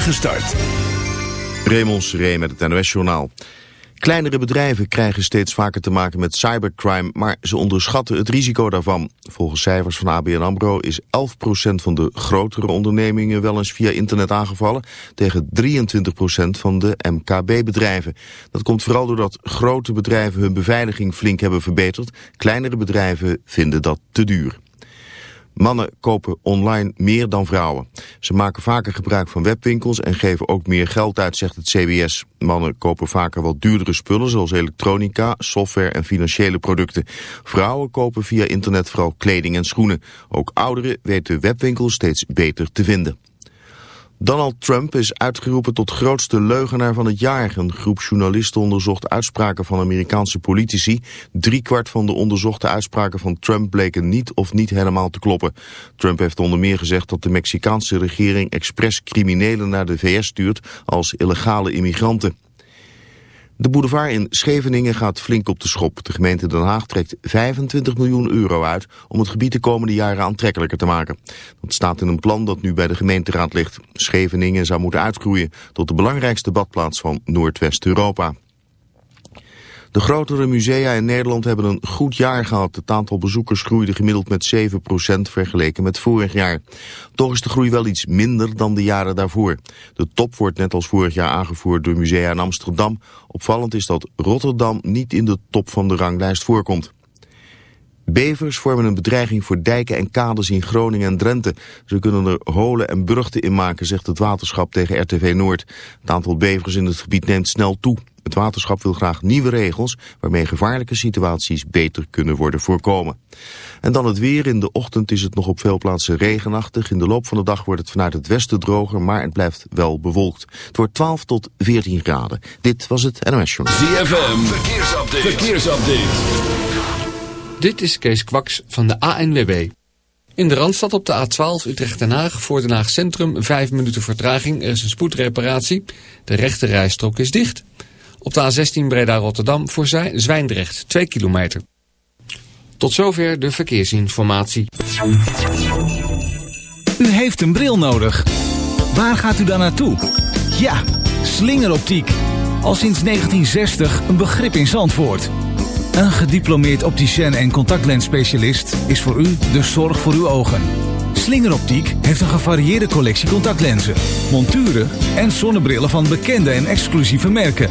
spoedige start. Raymond Seré met het NOS-journaal. Kleinere bedrijven krijgen steeds vaker te maken met cybercrime, maar ze onderschatten het risico daarvan. Volgens cijfers van ABN AMRO is 11% van de grotere ondernemingen wel eens via internet aangevallen, tegen 23% van de MKB-bedrijven. Dat komt vooral doordat grote bedrijven hun beveiliging flink hebben verbeterd. Kleinere bedrijven vinden dat te duur. Mannen kopen online meer dan vrouwen. Ze maken vaker gebruik van webwinkels en geven ook meer geld uit, zegt het CBS. Mannen kopen vaker wat duurdere spullen zoals elektronica, software en financiële producten. Vrouwen kopen via internet vooral kleding en schoenen. Ook ouderen weten webwinkels steeds beter te vinden. Donald Trump is uitgeroepen tot grootste leugenaar van het jaar. Een groep journalisten onderzocht uitspraken van Amerikaanse politici. Driekwart van de onderzochte uitspraken van Trump bleken niet of niet helemaal te kloppen. Trump heeft onder meer gezegd dat de Mexicaanse regering expres criminelen naar de VS stuurt als illegale immigranten. De boulevard in Scheveningen gaat flink op de schop. De gemeente Den Haag trekt 25 miljoen euro uit om het gebied de komende jaren aantrekkelijker te maken. Dat staat in een plan dat nu bij de gemeenteraad ligt. Scheveningen zou moeten uitgroeien tot de belangrijkste badplaats van Noordwest-Europa. De grotere musea in Nederland hebben een goed jaar gehad. Het aantal bezoekers groeide gemiddeld met 7% vergeleken met vorig jaar. Toch is de groei wel iets minder dan de jaren daarvoor. De top wordt net als vorig jaar aangevoerd door musea in Amsterdam. Opvallend is dat Rotterdam niet in de top van de ranglijst voorkomt. Bevers vormen een bedreiging voor dijken en kades in Groningen en Drenthe. Ze kunnen er holen en burchten in maken, zegt het waterschap tegen RTV Noord. Het aantal bevers in het gebied neemt snel toe. Het waterschap wil graag nieuwe regels waarmee gevaarlijke situaties beter kunnen worden voorkomen. En dan het weer. In de ochtend is het nog op veel plaatsen regenachtig. In de loop van de dag wordt het vanuit het westen droger, maar het blijft wel bewolkt. Het wordt 12 tot 14 graden. Dit was het NOS Journal. ZFM, verkeersupdate. verkeersupdate. Dit is Kees Kwaks van de ANWB. In de Randstad op de A12 Utrecht-Den Haag voor Den Haag Centrum 5 minuten vertraging. Er is een spoedreparatie. De rechte rijstrook is dicht. Op de A16 Breda-Rotterdam voor Zwijndrecht 2 kilometer. Tot zover de verkeersinformatie. U heeft een bril nodig. Waar gaat u dan naartoe? Ja, slingeroptiek. Al sinds 1960 een begrip in Zandvoort. Een gediplomeerd opticien en contactlensspecialist is voor u de zorg voor uw ogen. Slingeroptiek heeft een gevarieerde collectie contactlenzen, monturen en zonnebrillen van bekende en exclusieve merken.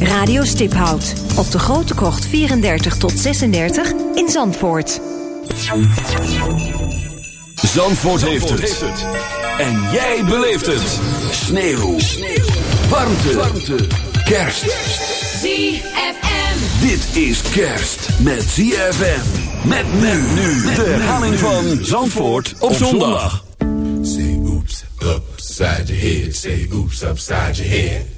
Radio Stiphout op de Grote Krocht 34 tot 36 in Zandvoort. Zandvoort, heeft, het. En jij beleeft het. Sneeuw. Sneeuw. Warmte. Warmte. Kerst. ZFM. Dit is kerst met ZFM. Met men nu. De herhaling van Zandvoort op zondag. Say oops, upside your head. Say oops, upside your head.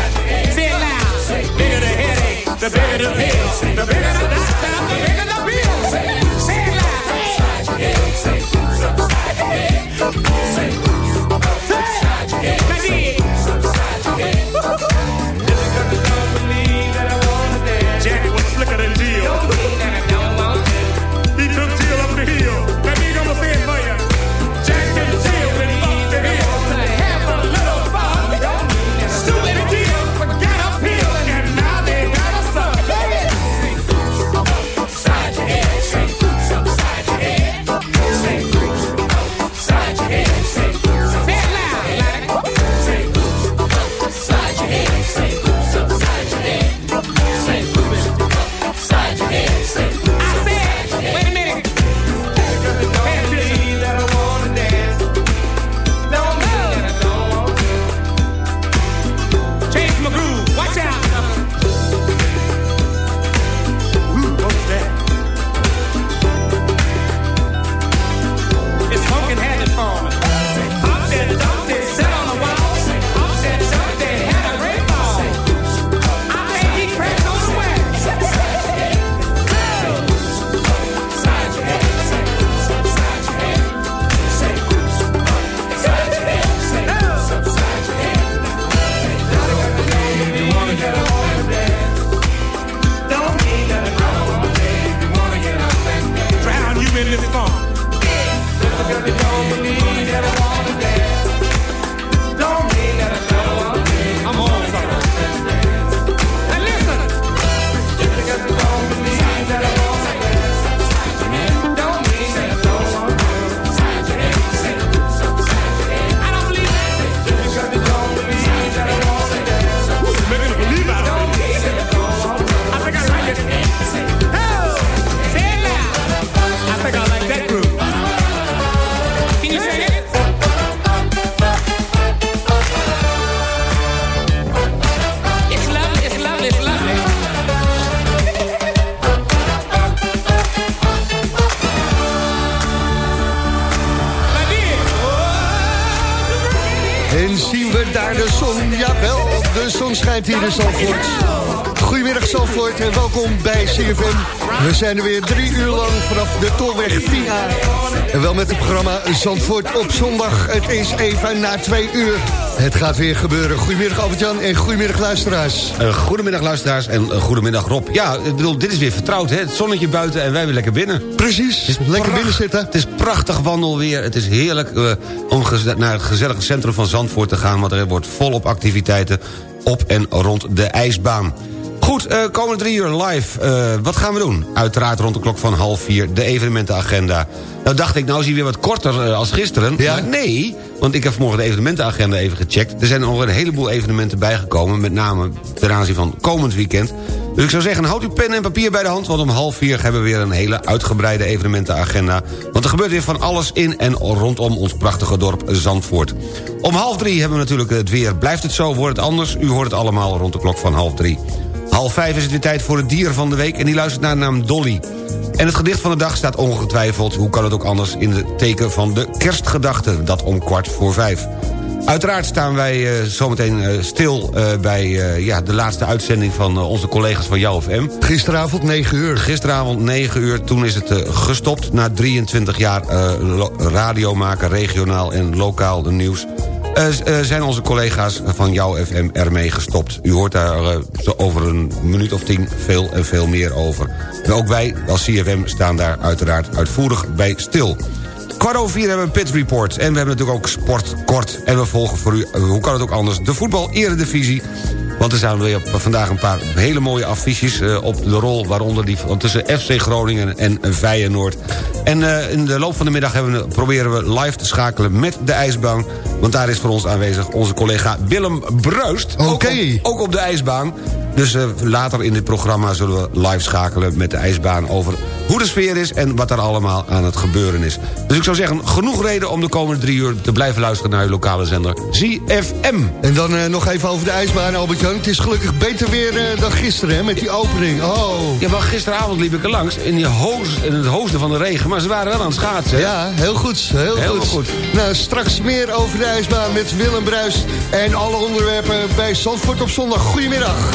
the bigger the pill, the bigger the doctor, the bigger the bill. Say it loud. Say. Say zijn er weer drie uur lang vanaf de Tolweg 10A. En wel met het programma Zandvoort op zondag. Het is even na twee uur. Het gaat weer gebeuren. Goedemiddag Albert-Jan en goedemiddag luisteraars. Uh, goedemiddag luisteraars en uh, goedemiddag Rob. Ja, ik bedoel, dit is weer vertrouwd, hè? Het zonnetje buiten en wij weer lekker binnen. Precies, lekker binnen zitten. Het is prachtig wandelweer. Het is heerlijk uh, om naar het gezellige centrum van Zandvoort te gaan... want er wordt volop activiteiten op en rond de ijsbaan. Goed, uh, komende drie uur live. Uh, wat gaan we doen? Uiteraard rond de klok van half vier de evenementenagenda. Nou dacht ik, nou is hij weer wat korter uh, als gisteren. Ja? Maar nee, want ik heb vanmorgen de evenementenagenda even gecheckt. Er zijn nog een heleboel evenementen bijgekomen... met name ten aanzien van komend weekend. Dus ik zou zeggen, houd uw pen en papier bij de hand... want om half vier hebben we weer een hele uitgebreide evenementenagenda. Want er gebeurt weer van alles in en rondom ons prachtige dorp Zandvoort. Om half drie hebben we natuurlijk het weer. Blijft het zo, wordt het anders? U hoort het allemaal rond de klok van half drie. Half vijf is het weer tijd voor het dier van de week... en die luistert naar de naam Dolly. En het gedicht van de dag staat ongetwijfeld... hoe kan het ook anders in het teken van de kerstgedachte... dat om kwart voor vijf. Uiteraard staan wij uh, zometeen uh, stil uh, bij ja, de laatste uitzending... van onze collega's van Jou of M. Gisteravond 9 uur. Gisteravond 9 uur, toen is het gestopt... na 23 jaar radio maken, regionaal en lokaal de nieuws... Uh, zijn onze collega's van Jouw FM ermee gestopt. U hoort daar uh, over een minuut of tien veel en veel meer over. En ook wij als CFM staan daar uiteraard uitvoerig bij stil. Kwart over vier hebben we een Pit Report. En we hebben natuurlijk ook Sport Kort. En we volgen voor u, hoe kan het ook anders, de voetbal-eredivisie... Want er zijn weer vandaag een paar hele mooie affiches uh, op de rol... waaronder die tussen FC Groningen en Feyenoord. En uh, in de loop van de middag we, proberen we live te schakelen met de ijsbaan. Want daar is voor ons aanwezig onze collega Willem Bruist. Oké. Okay. Ook, ook, op de ijsbaan. Dus uh, later in dit programma zullen we live schakelen met de ijsbaan... over hoe de sfeer is en wat er allemaal aan het gebeuren is. Dus ik zou zeggen, genoeg reden om de komende drie uur... te blijven luisteren naar uw lokale zender ZFM. En dan uh, nog even over de ijsbaan, Albert-Jan. Het is gelukkig beter weer uh, dan gisteren, hè, met die opening. Oh. Ja, maar gisteravond liep ik er langs in, die hoos, in het hoogste van de regen... maar ze waren wel aan het schaatsen. Ja, heel goed. Heel, heel goed. goed. Nou, straks meer over de ijsbaan met Willem Bruis... en alle onderwerpen bij Zandvoort op zondag. Goedemiddag.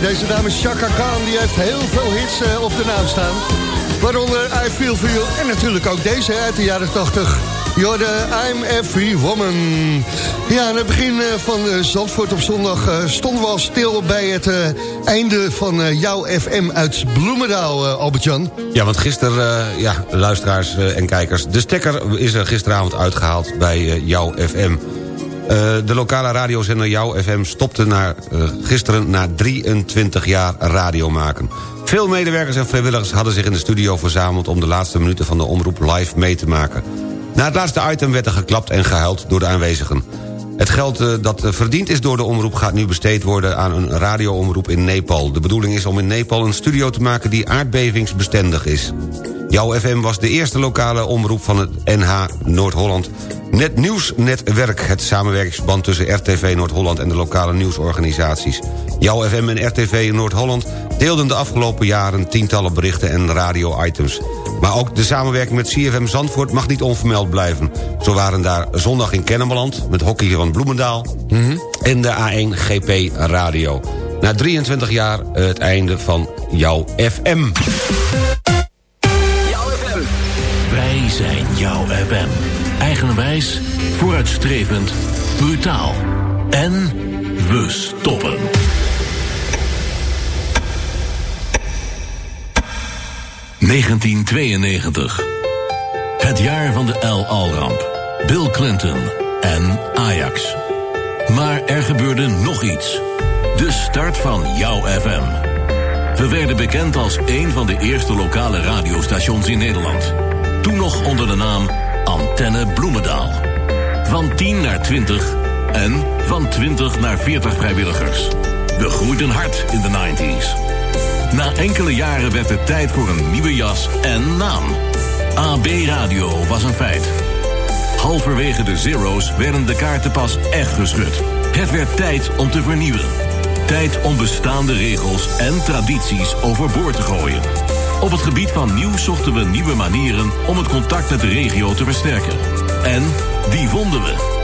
Deze dame Chaka Khan die heeft heel veel hits uh, op de naam staan. Waaronder I Feel For You en natuurlijk ook deze uit de jaren 80. Jorde, I'm Every Woman. Ja, aan het begin van Zandvoort op zondag stonden we al stil bij het einde van jouw FM uit Bloemendaal, Albert-Jan. Ja, want gisteren, ja, luisteraars en kijkers... de stekker is er gisteravond uitgehaald bij jouw FM... Uh, de lokale radiozender Jouw FM stopte uh, gisteren na 23 jaar radio maken. Veel medewerkers en vrijwilligers hadden zich in de studio verzameld... om de laatste minuten van de omroep live mee te maken. Na het laatste item werd er geklapt en gehuild door de aanwezigen. Het geld uh, dat verdiend is door de omroep gaat nu besteed worden aan een radioomroep in Nepal. De bedoeling is om in Nepal een studio te maken die aardbevingsbestendig is. Jouw FM was de eerste lokale omroep van het NH Noord-Holland. Net Nieuwsnetwerk, het samenwerkingsband tussen RTV Noord-Holland... en de lokale nieuwsorganisaties. Jouw FM en RTV Noord-Holland deelden de afgelopen jaren... tientallen berichten en radio-items. Maar ook de samenwerking met CFM Zandvoort mag niet onvermeld blijven. Zo waren daar zondag in Kennemerland... met hockey van Bloemendaal... Mhm. en de A1 GP Radio. Na 23 jaar het einde van jouw FM. Jouw FM. Eigenwijs, vooruitstrevend, brutaal. En we stoppen. ...1992. Het jaar van de El Al-ramp. Bill Clinton en Ajax. Maar er gebeurde nog iets. De start van jouw FM. We werden bekend als een van de eerste lokale radiostations in Nederland... Toen nog onder de naam Antenne Bloemendaal. Van 10 naar 20 en van 20 naar 40 vrijwilligers. We groeiden hard in de 90s. Na enkele jaren werd het tijd voor een nieuwe jas en naam. AB Radio was een feit. Halverwege de zero's werden de kaarten pas echt geschud. Het werd tijd om te vernieuwen. Tijd om bestaande regels en tradities overboord te gooien. Op het gebied van nieuws zochten we nieuwe manieren om het contact met de regio te versterken. En die vonden we.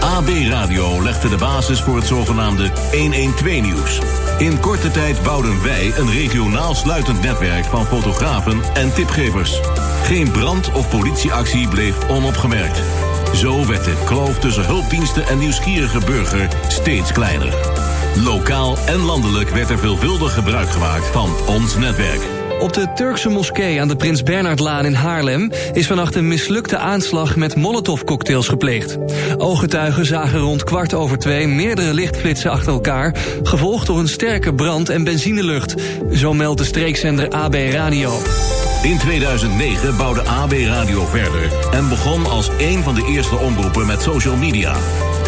AB Radio legde de basis voor het zogenaamde 112-nieuws. In korte tijd bouwden wij een regionaal sluitend netwerk van fotografen en tipgevers. Geen brand- of politieactie bleef onopgemerkt. Zo werd de kloof tussen hulpdiensten en nieuwsgierige burger steeds kleiner. Lokaal en landelijk werd er veelvuldig gebruik gemaakt van ons netwerk. Op de Turkse moskee aan de Prins Bernhardlaan in Haarlem... is vannacht een mislukte aanslag met molotovcocktails gepleegd. Ooggetuigen zagen rond kwart over twee meerdere lichtflitsen achter elkaar... gevolgd door een sterke brand- en benzinelucht. Zo meldt de streekzender AB Radio. In 2009 bouwde AB Radio verder... en begon als een van de eerste omroepen met social media...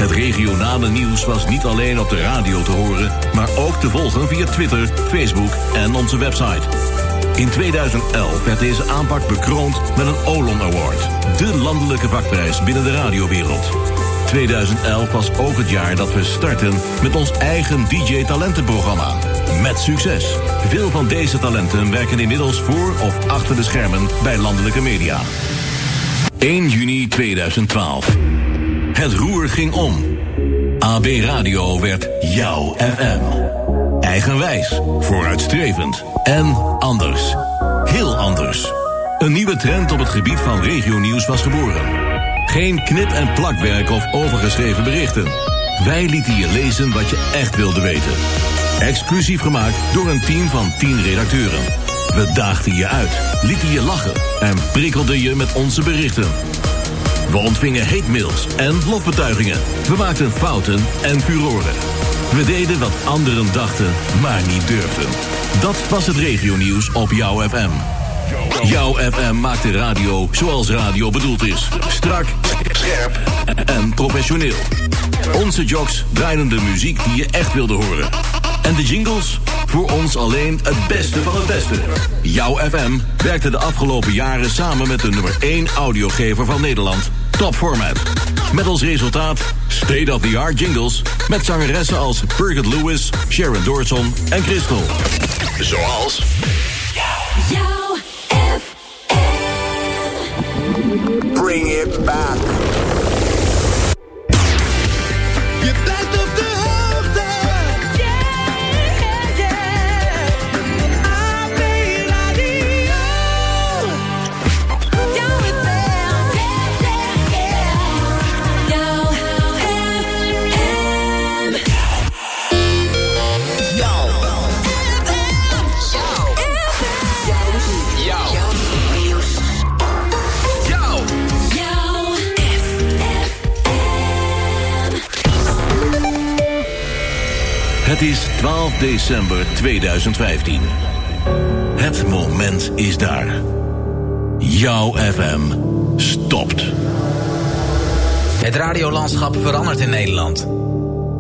Het regionale nieuws was niet alleen op de radio te horen, maar ook te volgen via Twitter, Facebook en onze website. In 2011 werd deze aanpak bekroond met een Olon Award. De landelijke vakprijs binnen de radiowereld. 2011 was ook het jaar dat we starten met ons eigen DJ-talentenprogramma. Met succes. Veel van deze talenten werken inmiddels voor of achter de schermen bij landelijke media. 1 juni 2012. Het roer ging om. AB Radio werd jouw FM. Eigenwijs, vooruitstrevend en anders. Heel anders. Een nieuwe trend op het gebied van regionieuws was geboren. Geen knip- en plakwerk of overgeschreven berichten. Wij lieten je lezen wat je echt wilde weten. Exclusief gemaakt door een team van 10 redacteuren. We daagden je uit, lieten je lachen en prikkelden je met onze berichten. We ontvingen hate mails en lofbetuigingen. We maakten fouten en furoren. We deden wat anderen dachten, maar niet durfden. Dat was het regionieuws op Jouw FM. Jouw FM maakt de radio zoals radio bedoeld is. Strak, scherp en professioneel. Onze jocks draaiden de muziek die je echt wilde horen. En de jingles? Voor ons alleen het beste van het beste. Jouw FM werkte de afgelopen jaren samen met de nummer 1 audiogever van Nederland, Top Format. Met als resultaat state-of-the-art jingles met zangeressen als Birgit Lewis, Sharon Doorson en Crystal. Zoals... Jouw FM. Bring it back. Het is 12 december 2015. Het moment is daar. Jouw FM stopt. Het radiolandschap verandert in Nederland.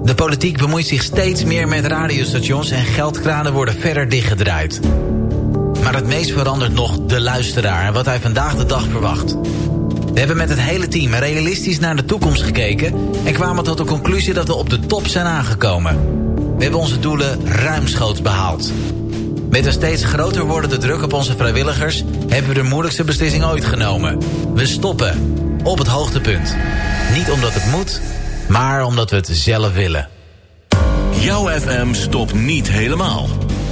De politiek bemoeit zich steeds meer met radiostations en geldkranen worden verder dichtgedraaid. Maar het meest verandert nog de luisteraar en wat hij vandaag de dag verwacht. We hebben met het hele team realistisch naar de toekomst gekeken... en kwamen tot de conclusie dat we op de top zijn aangekomen. We hebben onze doelen ruimschoots behaald. Met een steeds groter wordende druk op onze vrijwilligers... hebben we de moeilijkste beslissing ooit genomen. We stoppen. Op het hoogtepunt. Niet omdat het moet, maar omdat we het zelf willen. Jouw FM stopt niet helemaal.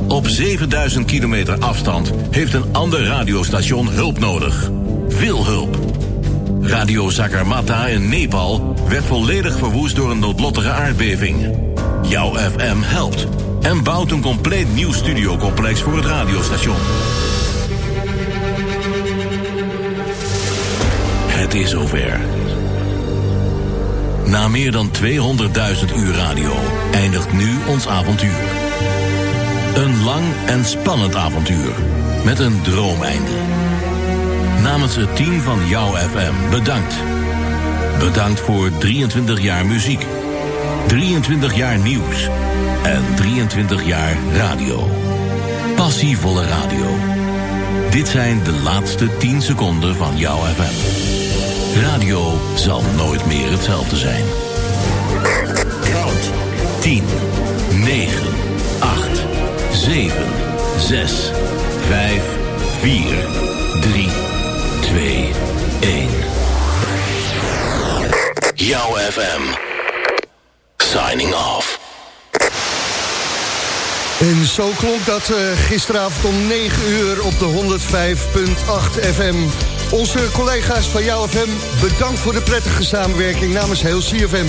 Op 7000 kilometer afstand heeft een ander radiostation hulp nodig. Veel hulp. Radio Sakarmata in Nepal werd volledig verwoest door een noodlottige aardbeving. Jouw FM helpt en bouwt een compleet nieuw studiocomplex voor het radiostation. Het is zover. Na meer dan 200.000 uur radio eindigt nu ons avontuur. Een lang en spannend avontuur met een droomeinde. Namens het team van Jouw FM bedankt. Bedankt voor 23 jaar muziek, 23 jaar nieuws en 23 jaar radio. Passievolle radio. Dit zijn de laatste 10 seconden van Jouw FM. Radio zal nooit meer hetzelfde zijn. 10, 9, 8, 7, 6, 5, 4, 3, 2, 1. Jouw FM. Signing off. En zo klonk dat uh, gisteravond om 9 uur op de 105.8 FM. Onze collega's van Jouw FM, bedankt voor de prettige samenwerking namens heel CFM.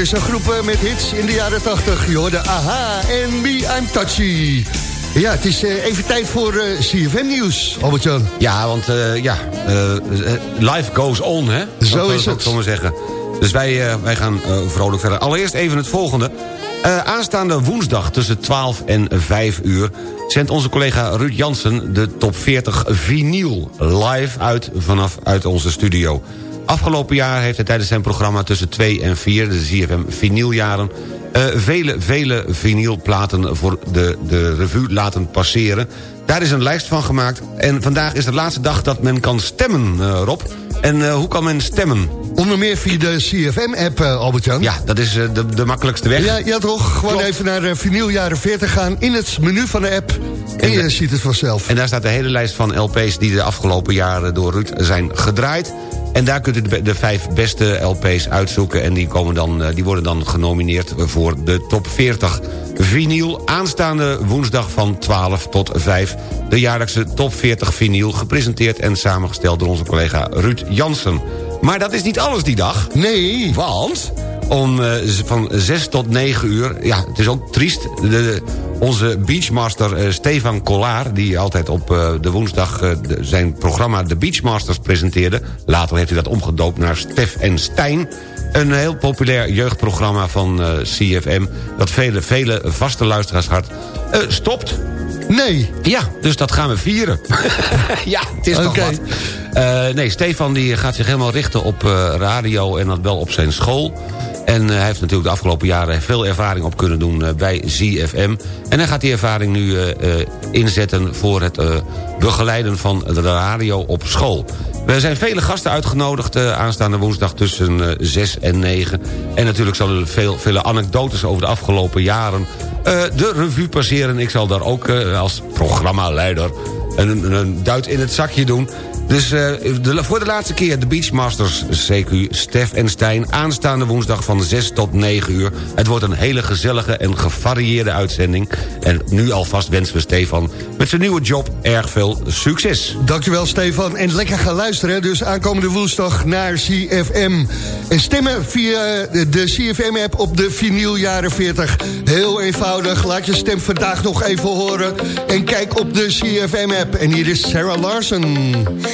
Weer zo'n groep eh, met hits in de jaren 80. Je hoorde Aha en Me I'm Touchy. Ja, het is eh, even tijd voor uh, CFM Nieuws, Albert-Jan. Ja, want uh, ja, life goes on, hè? Zo is het. Zal maar zeggen. Dus wij, wij gaan vrolijk verder. Allereerst even het volgende. aanstaande woensdag tussen 12 en 5 uur... zendt onze collega Ruud Jansen de top 40 vinyl live uit vanaf uit onze studio. Afgelopen jaar heeft hij tijdens zijn programma tussen 2 en 4... de ZFM vinyljaren uh, vele, vele vinylplaten voor de, de revue laten passeren. Daar is een lijst van gemaakt. En vandaag is de laatste dag dat men kan stemmen, uh, Rob. En uh, hoe kan men stemmen? Onder meer via de CFM-app, uh, Albert-Jan. Ja, dat is de, de makkelijkste weg. Ja, ja toch? Gewoon Klopt. even naar uh, jaren 40 gaan in het menu van de app. En, en je ziet het vanzelf. En daar staat de hele lijst van LP's die de afgelopen jaren door Ruud zijn gedraaid. En daar kunt u de, de vijf beste LP's uitzoeken... en die, komen dan, die worden dan genomineerd voor de top 40 vinyl. Aanstaande woensdag van 12 tot 5. De jaarlijkse top 40 vinyl. Gepresenteerd en samengesteld door onze collega Ruud Jansen. Maar dat is niet alles die dag. Nee. Want om, uh, van 6 tot 9 uur... Ja, het is ook triest. De, de, onze beachmaster uh, Stefan Kollaar... die altijd op uh, de woensdag de, zijn programma The Beachmasters presenteerde... later heeft hij dat omgedoopt naar Stef en Stijn... Een heel populair jeugdprogramma van CFM... dat vele, vele vaste luisteraars hart stopt. Nee. Ja, dus dat gaan we vieren. ja, het is okay. toch wat. Uh, nee, Stefan die gaat zich helemaal richten op radio en dat wel op zijn school. En hij heeft natuurlijk de afgelopen jaren veel ervaring op kunnen doen bij ZFM. En hij gaat die ervaring nu inzetten voor het begeleiden van de radio op school. Er zijn vele gasten uitgenodigd aanstaande woensdag tussen uh, 6 en 9. En natuurlijk zullen veel, vele anekdotes over de afgelopen jaren de revue passeren. Ik zal daar ook als programmaleider een, een duit in het zakje doen. Dus de, voor de laatste keer de Beachmasters CQ Stef en Stijn... aanstaande woensdag van 6 tot 9 uur. Het wordt een hele gezellige en gevarieerde uitzending. En nu alvast wensen we Stefan met zijn nieuwe job erg veel succes. Dankjewel Stefan. En lekker gaan luisteren. Dus aankomende woensdag naar CFM. En stemmen via de CFM-app op de vinyl jaren 40. Heel eenvoudig. Laat je stem vandaag nog even horen. En kijk op de CFM-app. En hier is Sarah Larsen.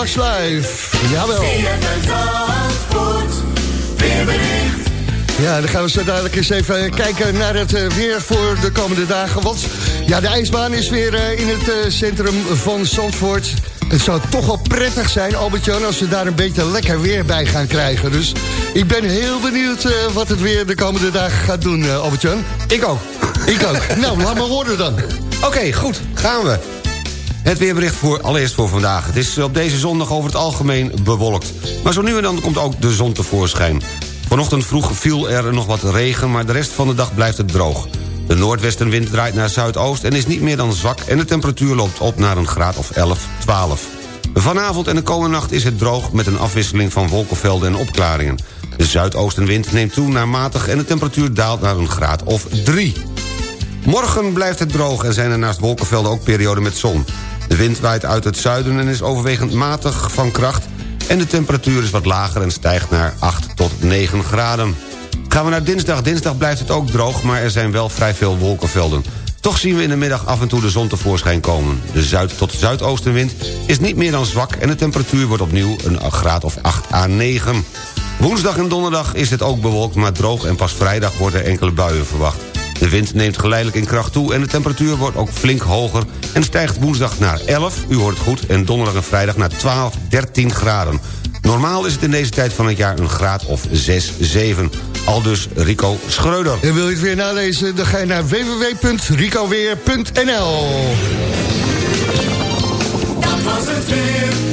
Lush Life. Jawel. Ja, dan gaan we zo dadelijk eens even kijken naar het eh, weer voor de komende dagen. Want ja, de ijsbaan is weer eh, in het eh, centrum van Zandvoort. Het zou toch wel prettig zijn, Albert-Jan, als we daar een beetje lekker weer bij gaan krijgen. Dus ik ben heel benieuwd wat het weer de komende dagen gaat doen, Albert-Jan. Ik ook. Ik ook. nou, laat maar horen dan. Oké, goed. Gaan we. Het weerbericht voor, allereerst voor vandaag. Het is op deze zondag over het algemeen bewolkt. Maar zo nu en dan komt ook de zon tevoorschijn. Vanochtend vroeg viel er nog wat regen, maar de rest van de dag blijft het droog. De noordwestenwind draait naar zuidoost en is niet meer dan zwak... en de temperatuur loopt op naar een graad of 11, 12. Vanavond en de komende nacht is het droog... met een afwisseling van wolkenvelden en opklaringen. De zuidoostenwind neemt toe naar matig... en de temperatuur daalt naar een graad of 3. Morgen blijft het droog en zijn er naast wolkenvelden ook perioden met zon. De wind waait uit het zuiden en is overwegend matig van kracht... en de temperatuur is wat lager en stijgt naar 8 tot 9 graden. Gaan we naar dinsdag. Dinsdag blijft het ook droog, maar er zijn wel vrij veel wolkenvelden. Toch zien we in de middag af en toe de zon tevoorschijn komen. De zuid- tot zuidoostenwind is niet meer dan zwak... en de temperatuur wordt opnieuw een graad of 8 à 9. Woensdag en donderdag is het ook bewolkt, maar droog... en pas vrijdag worden enkele buien verwacht. De wind neemt geleidelijk in kracht toe en de temperatuur wordt ook flink hoger... en stijgt woensdag naar 11, u hoort het goed, en donderdag en vrijdag naar 12, 13 graden. Normaal is het in deze tijd van het jaar een graad of 6, 7. Al dus Rico Schreuder. En wil je het weer nalezen, dan ga je naar www.ricoweer.nl Dat was het weer.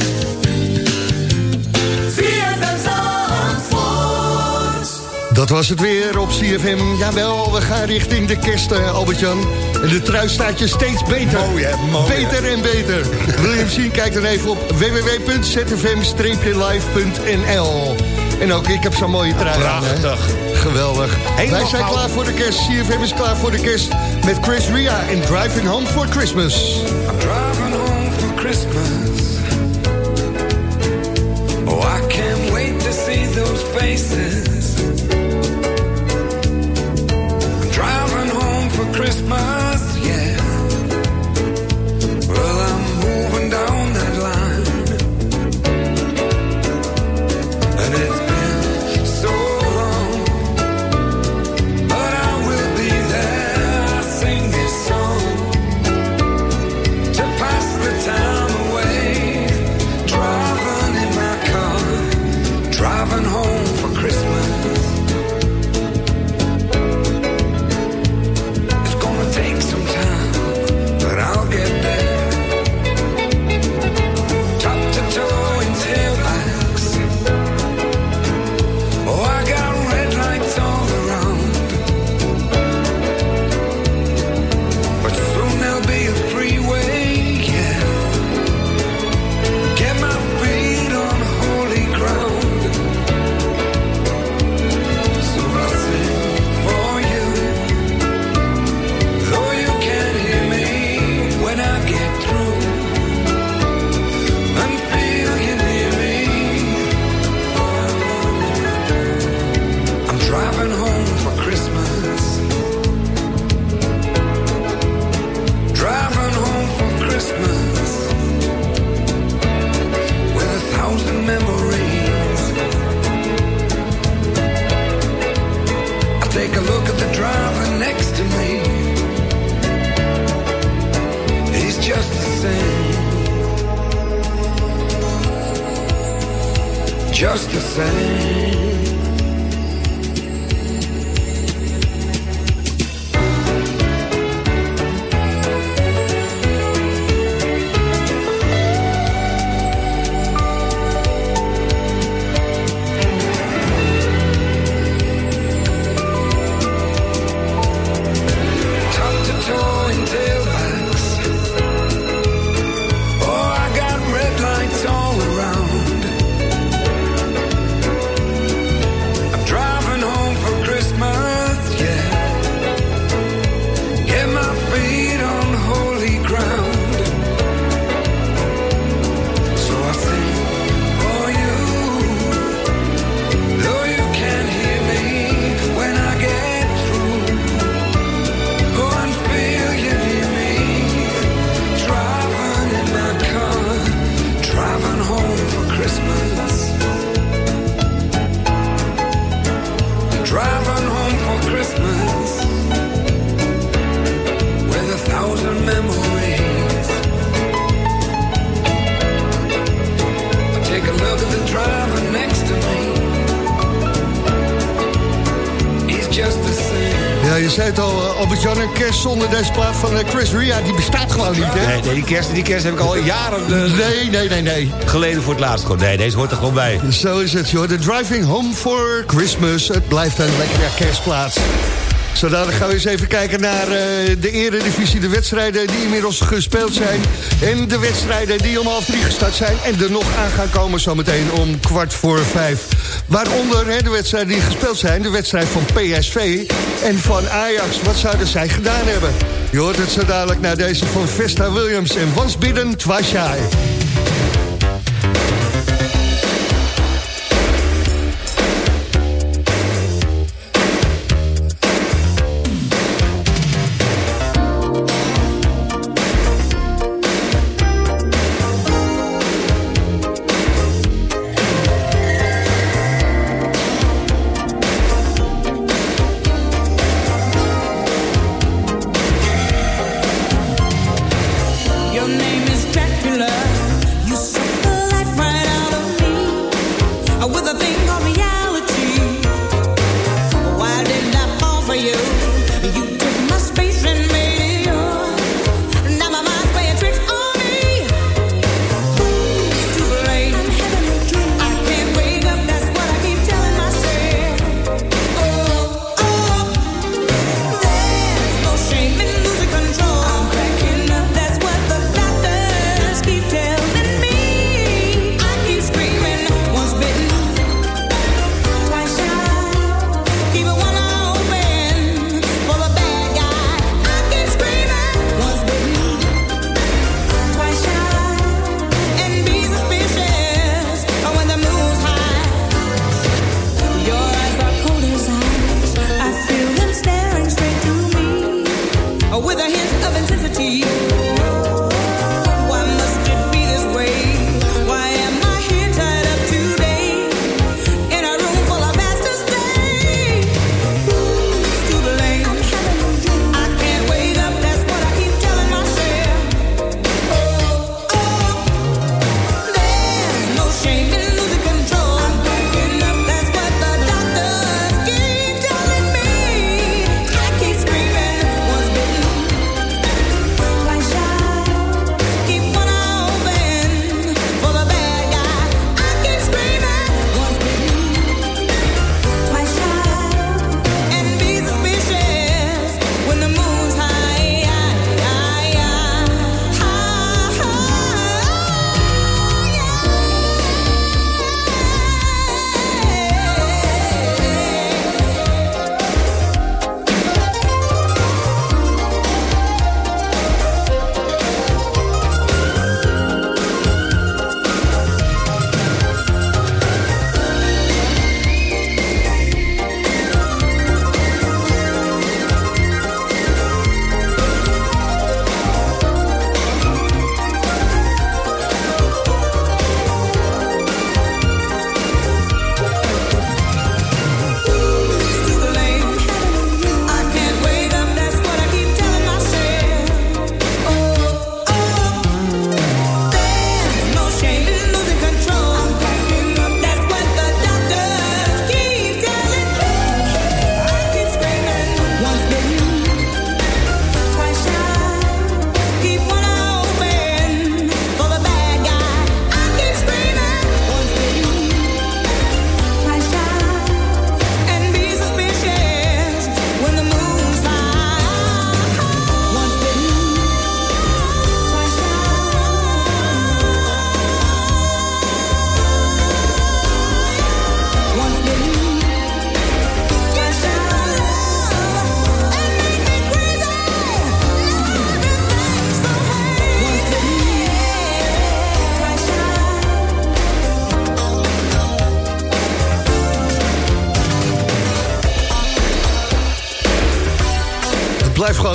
Dat was het weer op CFM. Jawel, we gaan richting de kerst, uh, Albert-Jan. En de trui staat je steeds beter. Mooi, hè? Mooi, beter en beter. Wil je hem zien? Kijk dan even op www.zfm-live.nl En ook ik heb zo'n mooie trui Prachtig. aan. Geweldig. Helemaal Wij zijn klaar voor de kerst. CFM is klaar voor de kerst. Met Chris Ria en Driving Home for Christmas. I'm driving home for Christmas. Oh, I can't wait to see those faces. Christmas, kerst zonder deze plaat van uh, Chris Ria, die bestaat gewoon niet, hè? Nee, nee die, kerst, die kerst heb ik al jaren uh, nee, nee, nee, nee. geleden voor het laatst gewoon. Nee, deze hoort er gewoon bij. Zo is het, joh. De Driving Home for Christmas. Het blijft een lekkere kerstplaats. Zo gaan we eens even kijken naar uh, de eredivisie. De wedstrijden die inmiddels gespeeld zijn. En de wedstrijden die om half drie gestart zijn. En er nog aan gaan komen zometeen om kwart voor vijf. Waaronder hè, de wedstrijden die gespeeld zijn. De wedstrijd van PSV en van Ajax. Wat zouden zij gedaan hebben? Je hoort het zo dadelijk naar deze van Vesta Williams. En was bidden.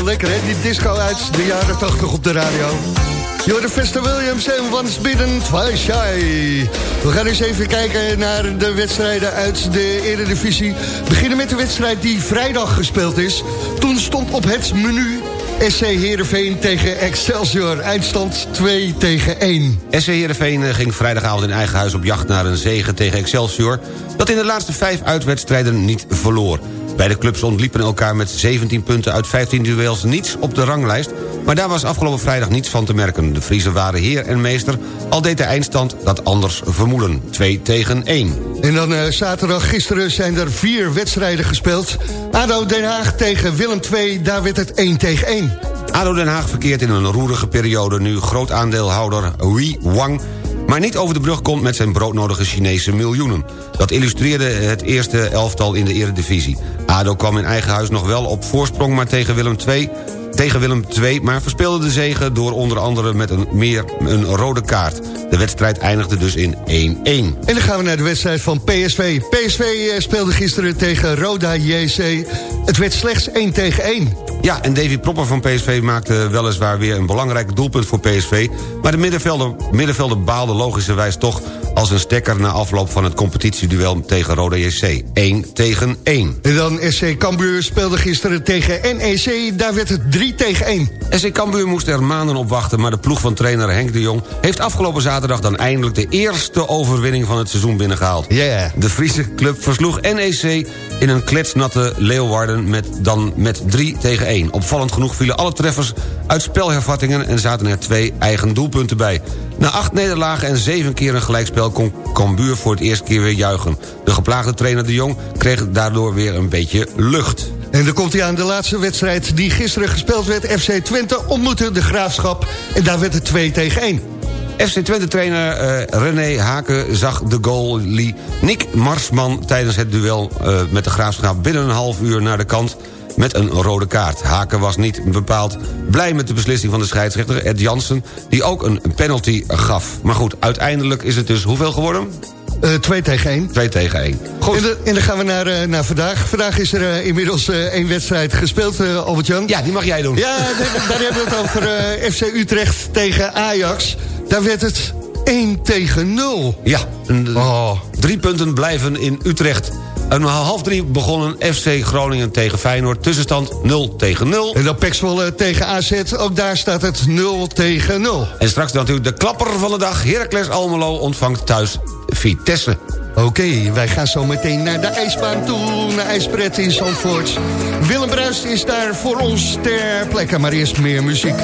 Lekker, hè? Die disco uit de jaren 80 op de radio. Jorden Vester Williams en Once Bidden, Twice Shy. We gaan eens even kijken naar de wedstrijden uit de Eredivisie. Beginnen met de wedstrijd die vrijdag gespeeld is. Toen stond op het menu SC Heerenveen tegen Excelsior. Eindstand 2 tegen 1. SC Heerenveen eh, ging vrijdagavond in eigen huis op jacht naar een zege tegen Excelsior... dat in de laatste vijf uitwedstrijden niet verloor. Beide clubs ontliepen elkaar met 17 punten uit 15 duels niets op de ranglijst... maar daar was afgelopen vrijdag niets van te merken. De Friese waren heer en meester, al deed de eindstand dat anders vermoeden. 2 tegen 1. En dan uh, zaterdag, gisteren zijn er vier wedstrijden gespeeld. ADO Den Haag tegen Willem II, daar werd het 1 tegen 1. ADO Den Haag verkeert in een roerige periode... nu groot aandeelhouder Wei Wang maar niet over de brug komt met zijn broodnodige Chinese miljoenen. Dat illustreerde het eerste elftal in de eredivisie. ADO kwam in eigen huis nog wel op voorsprong... maar tegen Willem II tegen Willem II, maar verspeelde de zegen... door onder andere met een, meer een rode kaart. De wedstrijd eindigde dus in 1-1. En dan gaan we naar de wedstrijd van PSV. PSV eh, speelde gisteren tegen Roda JC. Het werd slechts 1 tegen 1. Ja, en Davy Propper van PSV maakte weliswaar weer een belangrijk doelpunt voor PSV... maar de middenvelder, middenvelder baalde logischerwijs toch als een stekker... na afloop van het competitieduel tegen Roda JC. 1 tegen 1. En dan SC Cambuur speelde gisteren tegen NEC. Daar werd het 3 tegen 1. SC Cambuur moest er maanden op wachten... maar de ploeg van trainer Henk de Jong... heeft afgelopen zaterdag dan eindelijk de eerste overwinning van het seizoen binnengehaald. Yeah. De Friese club versloeg NEC in een kletsnatte Leeuwarden... Met, dan met 3 tegen 1. Opvallend genoeg vielen alle treffers uit spelhervattingen... en zaten er twee eigen doelpunten bij. Na acht nederlagen en zeven keer een gelijkspel... kon Cambuur voor het eerste keer weer juichen. De geplaagde trainer De Jong kreeg daardoor weer een beetje lucht. En dan komt hij aan de laatste wedstrijd die gisteren gespeeld werd. FC Twente ontmoette de Graafschap en daar werd het 2 tegen 1. FC Twente-trainer uh, René Haken zag de goalie Nick Marsman... tijdens het duel uh, met de Graafschap binnen een half uur naar de kant met een rode kaart. Haken was niet bepaald blij met de beslissing van de scheidsrechter Ed Jansen... die ook een penalty gaf. Maar goed, uiteindelijk is het dus hoeveel geworden? Uh, twee tegen één. Twee tegen één. Goed. En, de, en, dan gaan we naar, uh, naar vandaag. Vandaag is er uh, inmiddels één wedstrijd gespeeld, Albert-Jan. Ja, die mag jij doen. Ja, daar, daar hebben we het over FC Utrecht tegen Ajax. Daar werd het 1 tegen 0. Ja, oh. drie punten blijven in Utrecht. Een half drie begonnen FC Groningen tegen Feyenoord. Tussenstand 0 tegen 0. En dan Pexwolle tegen AZ. Ook daar staat het 0 tegen 0. En straks natuurlijk de klapper van de dag. Heracles Almelo ontvangt thuis Vitesse. Oké, okay, wij gaan zo meteen naar de ijsbaan toe, naar IJspret in Zandvoort. Willem Bruist is daar voor ons ter plekke, maar eerst meer muziek.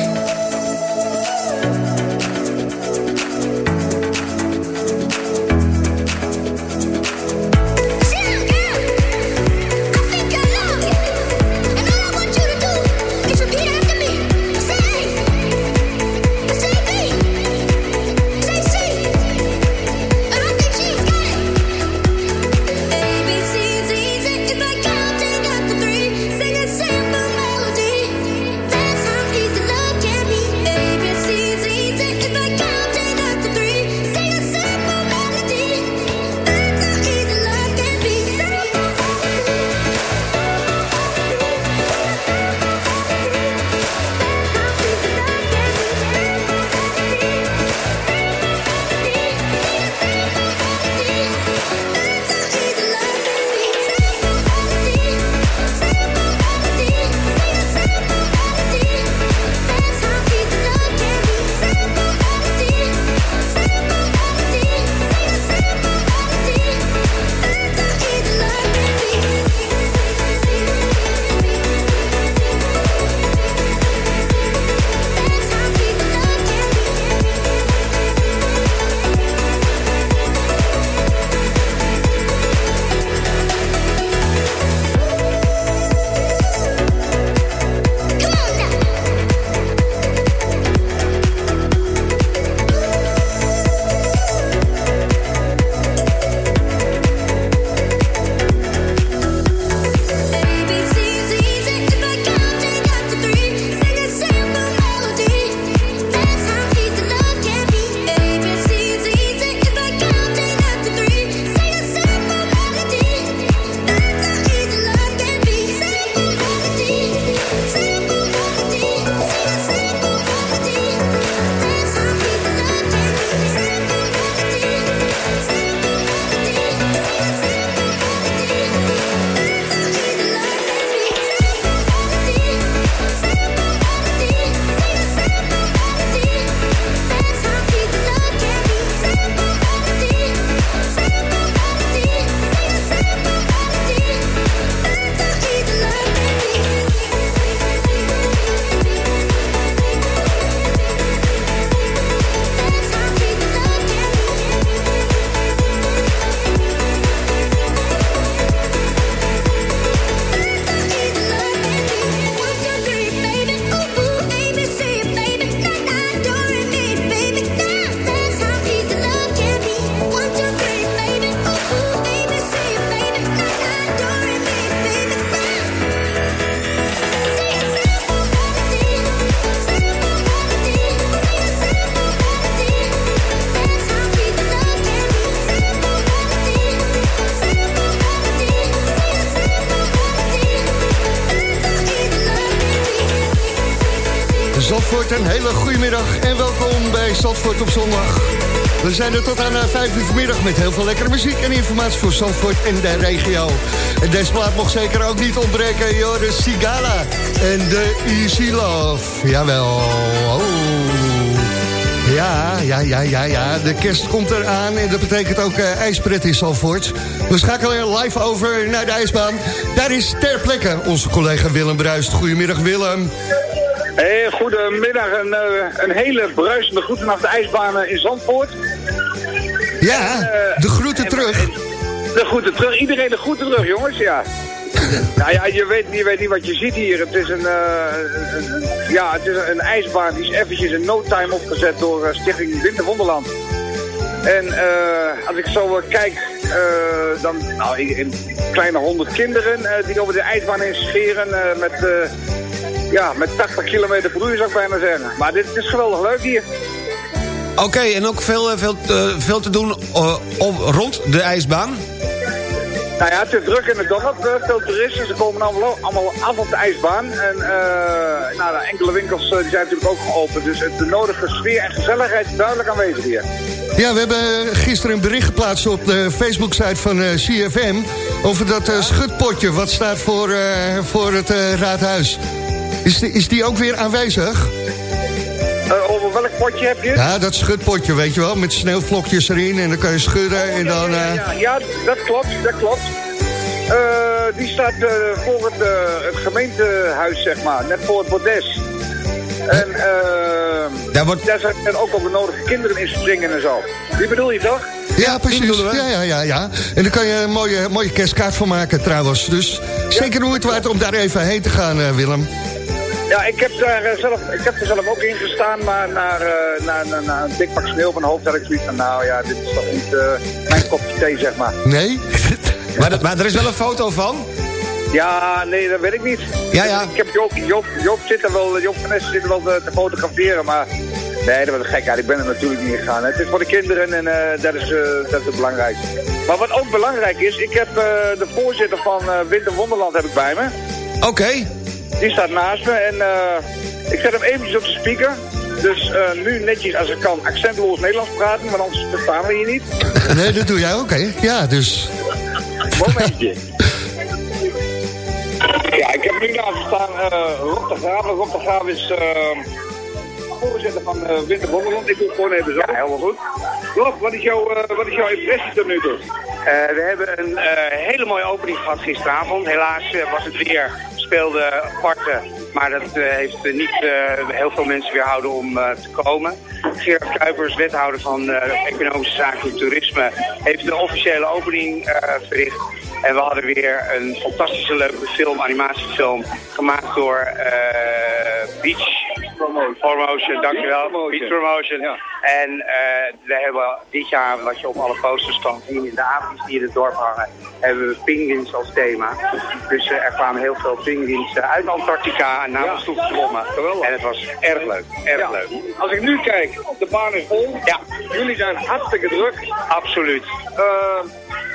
Zandvoort. Een hele goede middag en welkom bij Zandvoort op zondag. We zijn er tot aan 5 eh, uur vanmiddag met heel veel lekkere muziek en informatie voor Zandvoort en de regio. En deze plaat mocht zeker ook niet ontbreken, de Sigala en de Easy Love. Jawel, oh. Ja, ja, ja, ja, ja. De kerst komt eraan en dat betekent ook uh, ijspret in Zandvoort. We schakelen live over naar de ijsbaan. Daar is ter plekke onze collega Willem Bruist. Goedemiddag Willem. Hey, goedemiddag. Een, uh, een hele bruisende groeten naar de ijsbanen in Zandvoort. Ja, uh, de groeten terug. de groeten terug. Iedereen de groeten terug, jongens, ja. nou ja, je weet, je weet niet wat je ziet hier. Het is een, uh, een ja, het is een ijsbaan die is eventjes in no time opgezet door Stichting Winterwonderland. En als ik zo kijk, dan nou, een kleine honderd kinderen die over de ijsbaan heen scheren met ja, met 80 kilometer per uur zou ik bijna zeggen. Maar dit is geweldig leuk hier. Oké, en ook veel, eh, veel, uh, veel te doen uh, om, rond de ijsbaan? Nou ja, het is druk in het dorp. Veel toeristen, ze komen allemaal, allemaal af op de ijsbaan. En uh, nou, de enkele winkels die zijn natuurlijk ook geopend. Dus de nodige sfeer en gezelligheid is duidelijk aanwezig hier. Ja, we hebben gisteren een bericht geplaatst op de Facebook-site van uh, CFM... over dat schutpotje wat staat voor, voor het raadhuis. Is die, is die ook weer aanwezig? Uh, over welk potje heb je? Ja, dat schutpotje, weet je wel, met sneeuwvlokjes erin en dan kan je schudden oh, en dan... Ja, ja, ja, dat klopt, dat klopt. Uh, die staat uh, voor het, het, gemeentehuis, zeg maar, net voor het bordes. En daar, wordt... daar zijn ook al de nodige kinderen in springen en zo. Die bedoel je toch? Ja, precies. Ja, ja, ja, ja. En daar kan je een mooie, mooie kerstkaart van maken trouwens. Dus zeker hoe het waard om daar even heen te gaan, Willem. Ja, ik heb, daar eh, zelf, ik heb er zelf ook in gestaan, maar naar, uh, naar, naar, een dik pak sneeuw van hoofd had ik zoiets van, nou ja, dit is toch niet uh, mijn kopje thee, zeg maar. Nee? maar, dat, maar er is wel een foto van? Ja, nee, dat weet ik niet. Ja, ja. Ik heb Joop, Joop, Joop zit er wel, Joop van Essen zit er wel te, te, fotograferen, maar... Nee, dat was gek. Ja, ik ben er natuurlijk niet gegaan. Het is voor de kinderen en uh, dat, is, uh, dat is het belangrijkste. Maar wat ook belangrijk is, ik heb uh, de voorzitter van Winter Wonderland heb ik bij me. Oké. Die staat naast me en uh, ik zet hem eventjes op de speaker. Dus uh, nu netjes als ik kan accentloos Nederlands praten, maar anders verstaan we hier niet. Nee, dat doe jij ook, hè? Ja, dus... Momentje. ja, ik heb nu naast staan uh, Rob de Graaf. Rob de Graaf is voorzitter van uh, Winter Wonderland. Ik doe het gewoon even zo. Ja, helemaal goed. Rob, wat is, jouw, wat is jouw impressie tot nu toe? we hebben een hele mooie opening gehad gisteravond. Helaas was het weer speelde aparte, maar dat uh, heeft niet uh, heel veel mensen weerhouden om te komen. Gerard Kuipers, wethouder van Economische Zaken en Toerisme, heeft de officiële opening verricht. En we hadden weer een fantastische leuke film, animatiefilm, gemaakt door Beach Promotion. Promotion, dankjewel. Promotion. Beach Promotion. Ja. En uh, we hebben dit jaar, wat je op alle posters kan zien in de avond die in het dorp hangen, hebben we pinguïns als thema. Dus uh, er kwamen heel veel pinguïns uh, uit Antarctica naar ons toe gezwommen. En het was erg leuk, erg ja. leuk. Als ik nu kijk, de baan is vol. Ja. Jullie zijn hartstikke druk. Absoluut.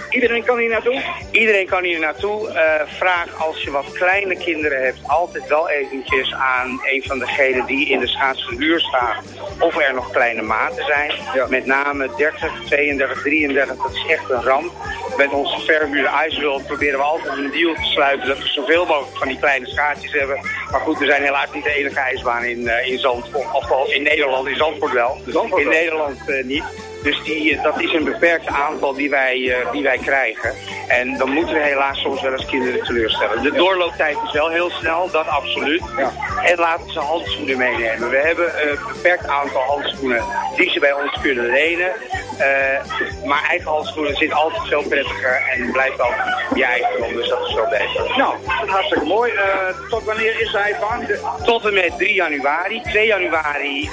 Iedereen kan hier naartoe? Iedereen kan hier naartoe. Uh, vraag als je wat kleine kinderen hebt altijd wel eventjes aan een van degenen die in de schaatsverhuur staan. Of er nog kleine maten zijn. Met name 30, 32, 33. Dat is echt een ramp. Met onze verhuurde IJsworld proberen we altijd een deal te sluiten dat we zoveel mogelijk van die kleine schaatsjes hebben. Maar goed, we zijn helaas niet de enige ijsbaan in, uh, in Zandvoort. Of in Nederland, in Zandvoort wel. Zandvoort in Nederland uh, niet. Dus die, dat is een beperkt aantal die wij, uh, die wij krijgen. En dan moeten we helaas soms wel eens kinderen teleurstellen. De doorlooptijd is wel heel snel, dat absoluut. Ja. En laten ze handschoenen meenemen. We hebben een beperkt aantal handschoenen die ze bij ons kunnen lenen. Uh, maar eigen handschoenen zit altijd veel prettiger en blijft altijd je eigen dus dat is wel beter. Nou, hartstikke mooi. Uh, tot wanneer is hij bang? Tot en met 3 januari. 2 januari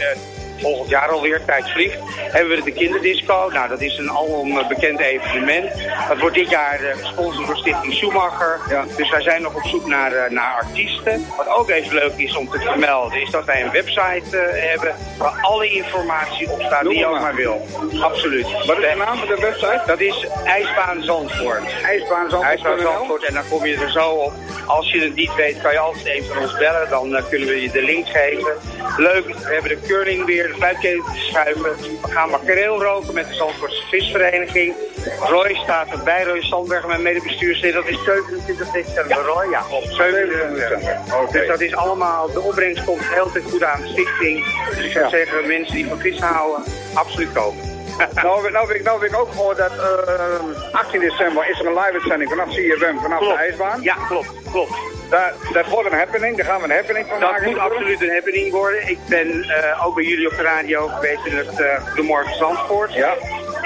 volgend jaar alweer, tijd vliegt, hebben we de kinderdisco. Nou, dat is een alom eh, bekend evenement. Dat wordt dit jaar uh, gesponsord door Stichting Schumacher. Ja. Dus wij zijn nog op zoek naar, uh, naar artiesten. Wat ook even leuk is om te vermelden, is dat wij een website hebben waar alle informatie op staat die je ook maar wil. Absoluut. Wat is de naam van de website? Dat is IJsbaan Zandvoort. IJsbaan Zandvoort. IJsbaan Zandvoort en dan kom je er zo op. Als je het niet weet, kan je altijd even van ons bellen. Dan kunnen we je de link geven. Leuk, we hebben de curling weer, de fluitketen te schuiven. We gaan makreel roken met de Zandvoortse visvereniging. Roy staat erbij, Roy Sandberg, mijn medebestuurslid. Dat is 27 december, Roy? Ja, op 27 december. Dus dat is allemaal, de opbrengst komt heel te goed aan de stichting. Dus ik zou zeggen, mensen die van vis houden, absoluut komen. nou, nou, weet ik, nou weet ik ook gehoord dat uh, 18 december is er een live uitzending vanaf CFM, vanaf klopt. de ijsbaan. Ja, klopt, klopt. Daar, dat wordt een happening, daar gaan we een happening van dat maken. Dat moet absoluut een happening worden. Ik ben uh, ook bij jullie op de radio geweest in het uh, De Morgen Zandvoort. Ja.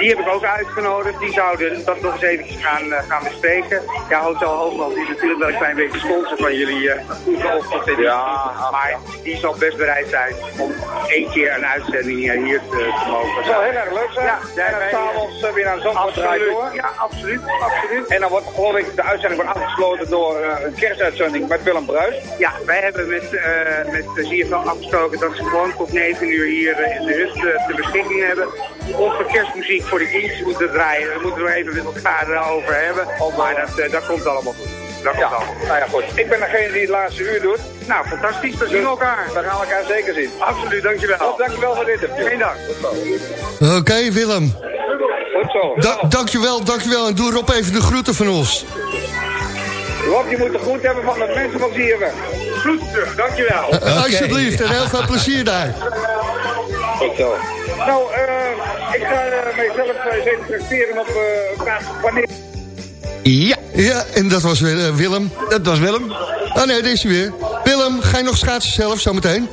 Die heb ik ook uitgenodigd. Die zouden dat nog eens even gaan, uh, gaan bespreken. Ja, Hotel Hoogland is natuurlijk wel een klein beetje sponsor van jullie uh, Ja, maar die zal best bereid zijn om één keer een uitzending hier te, te mogen. Dat zal heel erg leuk zijn. Ja, en dan s'avonds uh, weer naar Zandvoort draaien door. Ja, absoluut, absoluut. En dan wordt geloof ik de uitzending wordt afgesloten door een kerstuitzending met Willem Bruis. Ja, wij hebben met, met ZFL afgesproken dat ze gewoon tot 9 uur hier in de hut te beschikking hebben. Of voor kerstmuziek voor de kindjes moeten draaien. Daar moeten we even met elkaar over hebben. Maar dat, uh, dat komt allemaal goed. Dat ja. komt allemaal goed. Nou ja, goed. Ik ben degene die het laatste uur doet. Nou, fantastisch. We zien elkaar. We gaan elkaar zeker zien. Absoluut, dankjewel. Top, dankjewel voor dit. Geen dank. Oké, okay, Willem. Goed zo. Da dankjewel, dankjewel. En doe Rob even de groeten van ons. Rob, je moet de groet hebben van de mensen van Zieven. Groeten terug, dankjewel. Uh, okay. Alsjeblieft, en heel veel plezier daar. Zo. Nou, uh, ik ga uh, mezelf eens even tracteren op uh, wanneer... Ja. Ja, en dat was weer Willem. Dat was Willem. Oh nee, deze weer. Willem, ga je nog schaatsen zelf zometeen?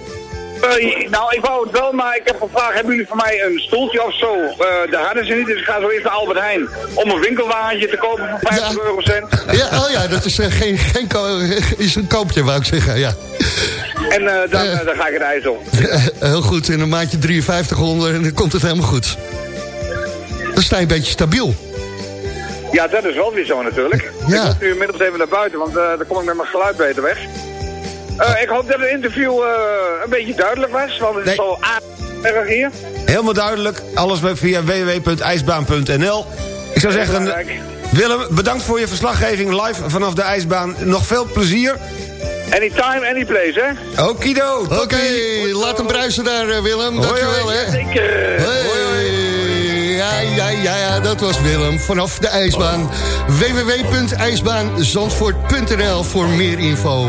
Uh, nou, ik wou het wel, maar ik heb gevraagd, hebben jullie voor mij een stoeltje of zo? Uh, daar hadden ze niet, dus ik ga zo eerst naar Albert Heijn. Om een winkelwagentje te kopen voor 50 ja. eurocent. Ja, oh ja, dat is uh, geen, geen is een koopje, wou ik zeggen, ja. En dan, dan ga ik het ijs op. heel goed, in een maandje 5300 en dan komt het helemaal goed. Dan sta je een beetje stabiel. Ja, dat is wel weer zo natuurlijk. Ja. Ik moet nu inmiddels even naar buiten, want dan kom ik met mijn geluid beter weg. Uh, ik hoop dat het interview uh, een beetje duidelijk was, want het nee. is zo erg hier. Helemaal duidelijk. Alles via www.ijsbaan.nl. Ik zou zeggen, Willem, bedankt voor je verslaggeving live vanaf de ijsbaan. Nog veel plezier. Anytime, anyplace, hè? Okido. Oké, okay, laat hem bruisen daar, Willem. Hoi, Dankjewel, hè. Zeker. Hoi. hoi, hoi. Ja, ja, ja, ja, dat was Willem vanaf de ijsbaan. www.ijsbaanzandvoort.nl voor meer info.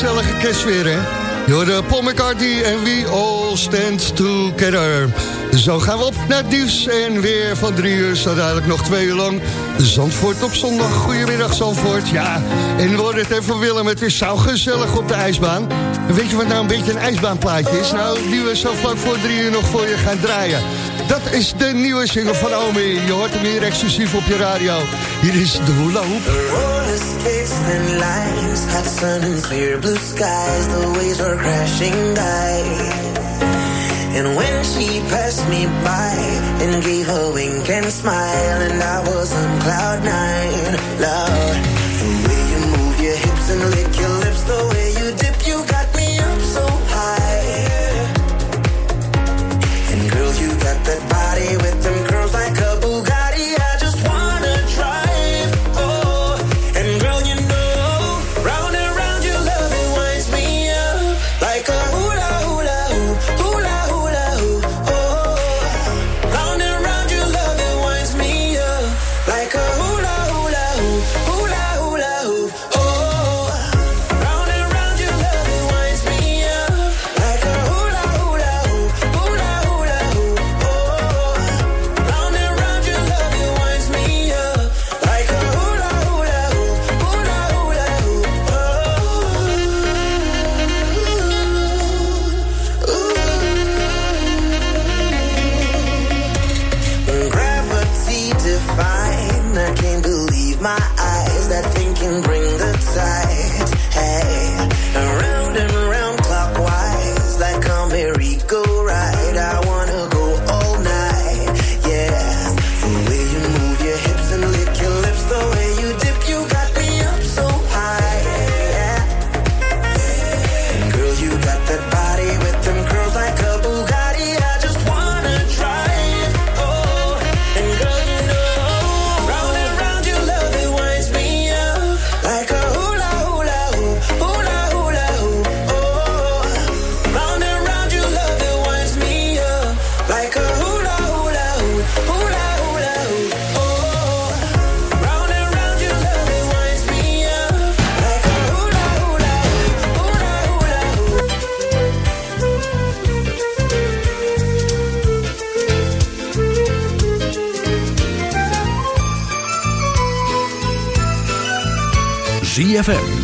Gezellige kerstweer, hè? Jorden Paul McCartney en We All Stand Together. Zo gaan we op naar het en weer van drie uur, zo dadelijk nog twee uur lang. Zandvoort op zondag. Goedemiddag Zandvoort. Ja, en we het even Willem, het is zo gezellig op de ijsbaan. Weet je wat nou een beetje een ijsbaanplaatje is? Nou, die we zo vlak voor drie uur nog voor je gaan draaien. Dat is de nieuwe single van Omi. Je hoort hem hier exclusief op je radio. Hier is de hula hoop. and lines, hot sun and clear blue skies. The waves were crashing by. And when she passed me by and gave a wink and smile, and I was on cloud nine, Lord, the way you move your hips and lick your